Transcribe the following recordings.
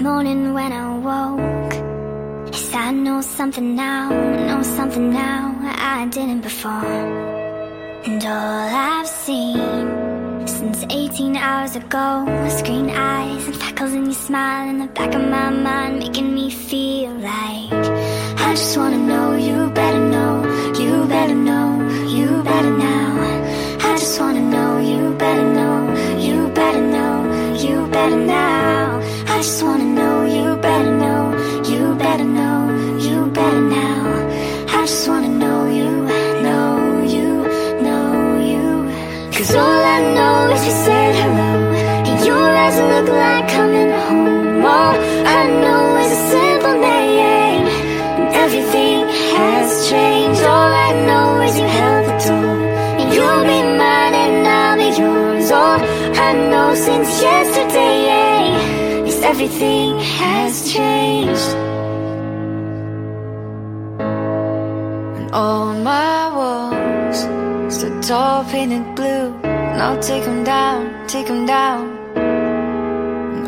morning when I woke. Is I know something now, know something now. I didn't before. And all I've seen Since 18 hours ago Screen eyes and freckles and your smile In the back of my mind Making me feel like I just wanna know you better know You better know, you better now. I just wanna know you better know You better know, you better now Eyes look like coming home. All I know is a simple name. And everything has changed. All I know is you held the door. And you'll be mine and I'll be yours. All I know since yesterday Is everything has changed. And all my walls stood tall, painted blue. And I'll take them down, take them down,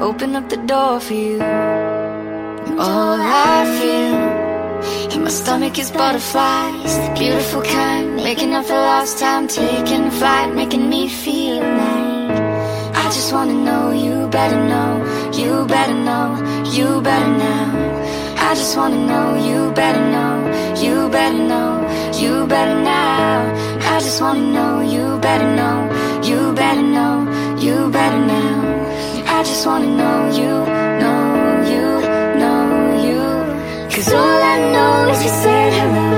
open up the door for you. And all I feel in my stomach is butterflies, the beautiful kind, making up for lost time, taking flight, making me feel like I just wanna know you better know, you better know, you better now. I just wanna know you better know, you better know, you better now. I just wanna know you better know, just wanna know you, know you, know you. Cause all I know is you said hello,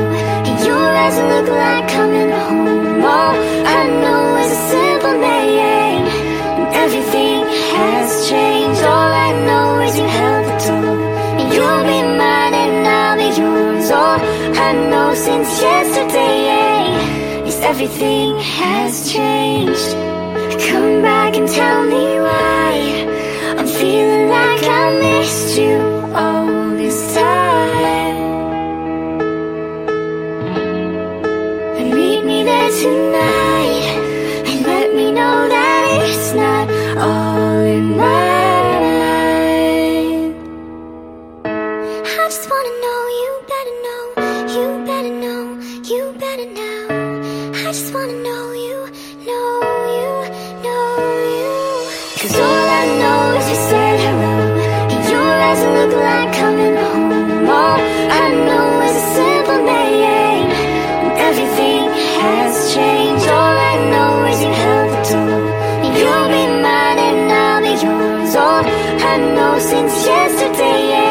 and your eyes look like coming home. All I know is a simple name, and everything has changed. All I know is you held the door, and you'll be mine and I'll be yours. All I know since yesterday is everything has changed. Come back and tell me why Feeling like I missed you all this time. Meet me there tonight and let me know that it's not all in my mind. I just wanna know you better know, you better know, you better now. I just wanna know you, know I know since yesterday.